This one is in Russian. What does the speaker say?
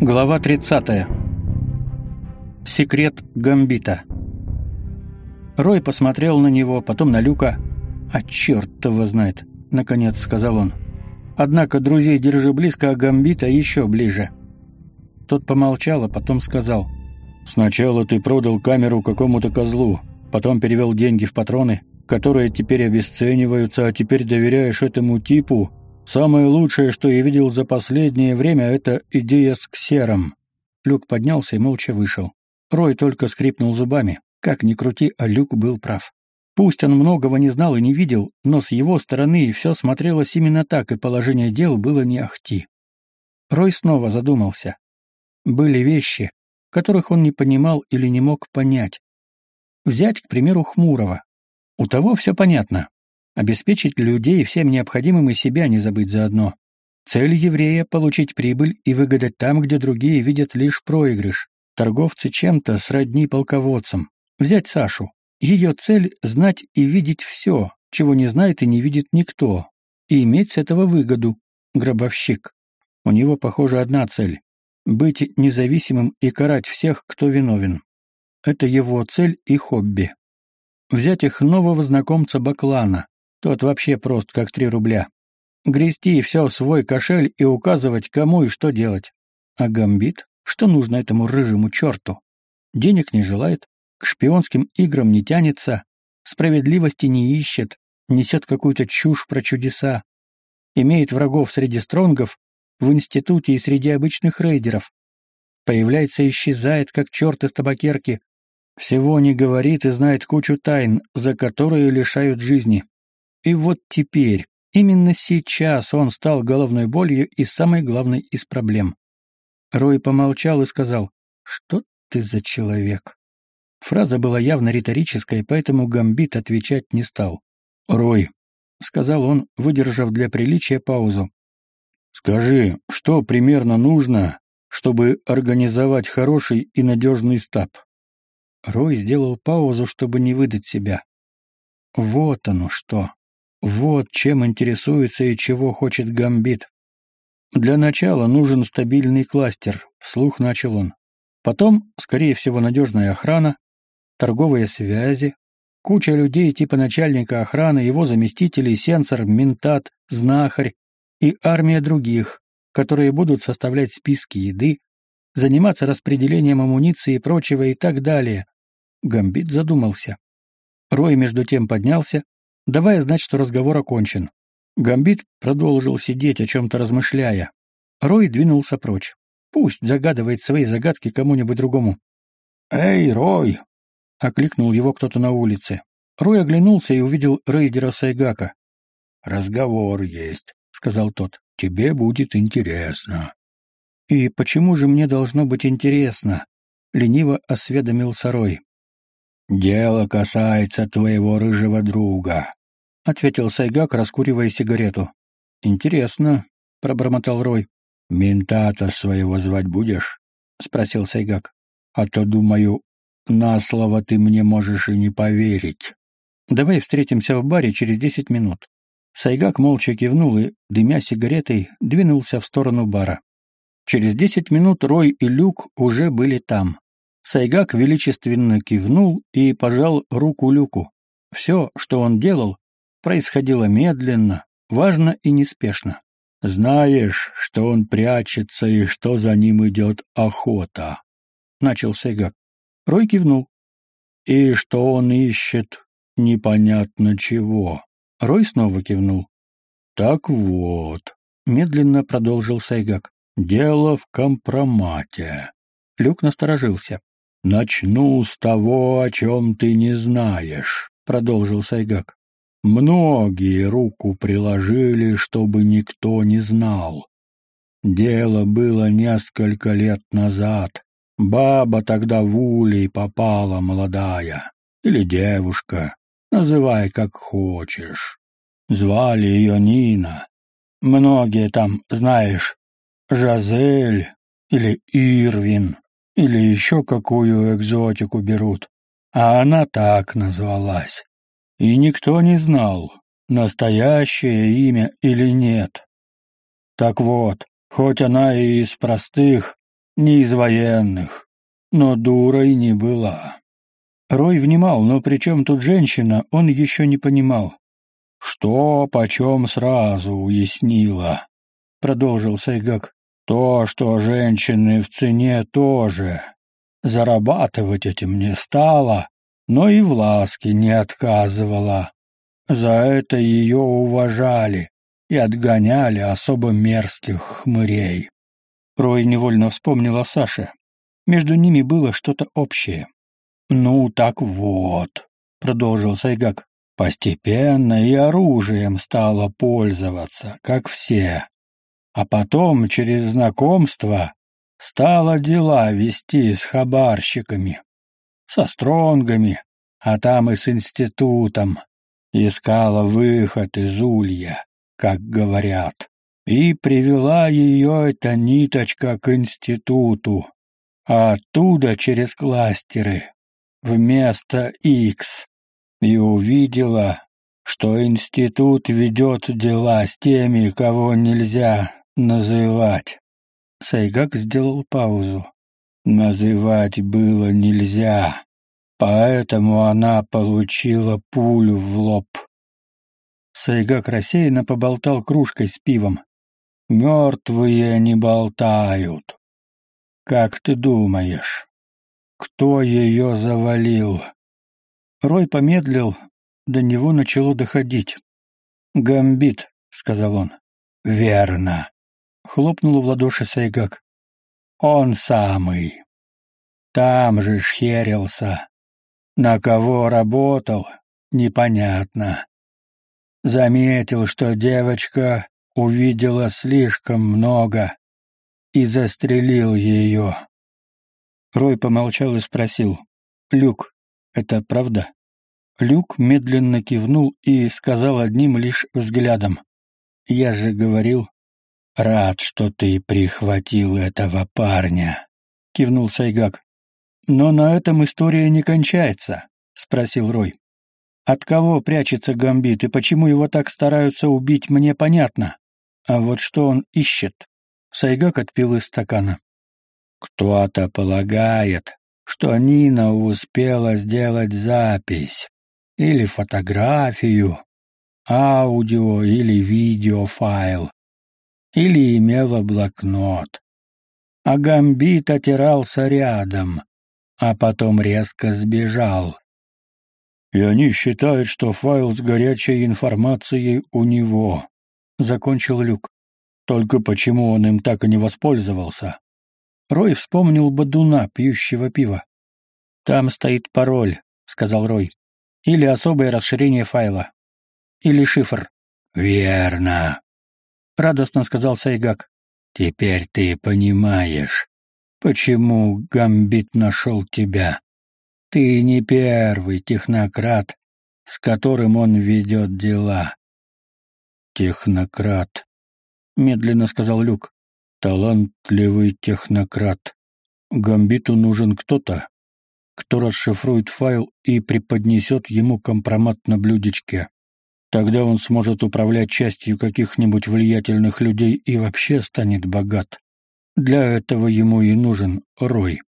Глава 30. Секрет Гамбита. Рой посмотрел на него, потом на Люка. «А черт его знает», — наконец сказал он. «Однако друзей держи близко, а Гамбита еще ближе». Тот помолчал, а потом сказал. «Сначала ты продал камеру какому-то козлу, потом перевел деньги в патроны, которые теперь обесцениваются, а теперь доверяешь этому типу, Самое лучшее, что я видел за последнее время, это идея с ксером. Люк поднялся и молча вышел. Рой только скрипнул зубами. Как ни крути, а Люк был прав. Пусть он многого не знал и не видел, но с его стороны все смотрелось именно так, и положение дел было не ахти. Рой снова задумался. Были вещи, которых он не понимал или не мог понять. Взять, к примеру, Хмурого. У того все понятно обеспечить людей всем необходимым и себя не забыть заодно. Цель еврея — получить прибыль и выгадать там, где другие видят лишь проигрыш. Торговцы чем-то сродни полководцам. Взять Сашу. Ее цель — знать и видеть все, чего не знает и не видит никто, и иметь с этого выгоду. Гробовщик. У него, похоже, одна цель — быть независимым и карать всех, кто виновен. Это его цель и хобби. Взять их нового знакомца Баклана, тот вообще прост, как три рубля. Грести все в свой кошель и указывать, кому и что делать. А гамбит? Что нужно этому рыжему черту? Денег не желает, к шпионским играм не тянется, справедливости не ищет, несет какую-то чушь про чудеса, имеет врагов среди стронгов, в институте и среди обычных рейдеров. Появляется и исчезает, как черт из табакерки. Всего не говорит и знает кучу тайн, за которые лишают жизни. И вот теперь, именно сейчас он стал головной болью и самой главной из проблем. Рой помолчал и сказал, «Что ты за человек?» Фраза была явно риторической, поэтому Гамбит отвечать не стал. «Рой», — сказал он, выдержав для приличия паузу, «скажи, что примерно нужно, чтобы организовать хороший и надежный стаб?» Рой сделал паузу, чтобы не выдать себя. «Вот оно что!» Вот чем интересуется и чего хочет Гамбит. Для начала нужен стабильный кластер, вслух начал он. Потом, скорее всего, надежная охрана, торговые связи, куча людей типа начальника охраны, его заместителей, сенсор, ментат, знахарь и армия других, которые будут составлять списки еды, заниматься распределением амуниции и прочего и так далее. Гамбит задумался. Рой между тем поднялся, давая знать, что разговор окончен. Гамбит продолжил сидеть, о чем-то размышляя. Рой двинулся прочь. Пусть загадывает свои загадки кому-нибудь другому. «Эй, Рой!» — окликнул его кто-то на улице. Рой оглянулся и увидел рейдера Сайгака. «Разговор есть», — сказал тот. «Тебе будет интересно». «И почему же мне должно быть интересно?» — лениво осведомился Рой. «Дело касается твоего рыжего друга», ответил Сайгак, раскуривая сигарету. Интересно, пробормотал Рой. Ментата своего звать будешь? спросил Сайгак. А то думаю, на слово ты мне можешь и не поверить. Давай встретимся в баре через десять минут. Сайгак молча кивнул и, дымя сигаретой, двинулся в сторону бара. Через десять минут Рой и Люк уже были там. Сайгак величественно кивнул и пожал руку Люку. Все, что он делал, происходило медленно, важно и неспешно. «Знаешь, что он прячется и что за ним идет охота?» — начал Сейгак. Рой кивнул. «И что он ищет непонятно чего?» Рой снова кивнул. «Так вот», — медленно продолжил Сайгак, — «дело в компромате». Люк насторожился. «Начну с того, о чем ты не знаешь», — продолжил Сайгак. Многие руку приложили, чтобы никто не знал. Дело было несколько лет назад. Баба тогда в улей попала молодая. Или девушка. Называй как хочешь. Звали ее Нина. Многие там, знаешь, Жазель или Ирвин или еще какую экзотику берут. А она так назвалась и никто не знал, настоящее имя или нет. Так вот, хоть она и из простых, Не из военных, но дурой не была. Рой внимал, но при чем тут женщина, он еще не понимал. «Что почем сразу уяснила», — продолжил Сайгак. «То, что женщины в цене тоже. Зарабатывать этим не стала, но и в ласке не отказывала. За это ее уважали и отгоняли особо мерзких хмырей». Рой невольно вспомнил о Саше. Между ними было что-то общее. «Ну так вот», — продолжил Сайгак, — «постепенно и оружием стало пользоваться, как все. А потом через знакомство стала дела вести с хабарщиками, со стронгами, а там и с институтом. Искала выход из улья, как говорят. И привела ее эта ниточка к институту, а оттуда через кластеры вместо X и увидела, что институт ведет дела с теми, кого нельзя называть. Сайгак сделал паузу. Называть было нельзя, поэтому она получила пулю в лоб. Сайгак рассеянно поболтал кружкой с пивом. Мертвые не болтают. Как ты думаешь, кто ее завалил? Рой помедлил, до него начало доходить. «Гамбит», — сказал он. «Верно», — хлопнул в ладоши Сайгак. «Он самый. Там же шхерился. На кого работал, непонятно. Заметил, что девочка увидела слишком много и застрелил ее. Рой помолчал и спросил. «Люк, это правда?» Люк медленно кивнул и сказал одним лишь взглядом. «Я же говорил, рад, что ты прихватил этого парня», — кивнул Сайгак. «Но на этом история не кончается», — спросил Рой. «От кого прячется Гамбит и почему его так стараются убить, мне понятно. А вот что он ищет?» Сайгак отпил из стакана. «Кто-то полагает, что Нина успела сделать запись или фотографию, аудио или видеофайл, или имела блокнот. А Гамбит отирался рядом, а потом резко сбежал. И они считают, что файл с горячей информацией у него, — закончил Люк. Только почему он им так и не воспользовался? Рой вспомнил Бадуна, пьющего пива. «Там стоит пароль», — сказал Рой. «Или особое расширение файла. Или шифр». «Верно», — радостно сказал Сайгак. «Теперь ты понимаешь, почему Гамбит нашел тебя. Ты не первый технократ, с которым он ведет дела». «Технократ», медленно сказал Люк. Талантливый технократ. Гамбиту нужен кто-то, кто расшифрует файл и преподнесет ему компромат на блюдечке. Тогда он сможет управлять частью каких-нибудь влиятельных людей и вообще станет богат. Для этого ему и нужен Рой.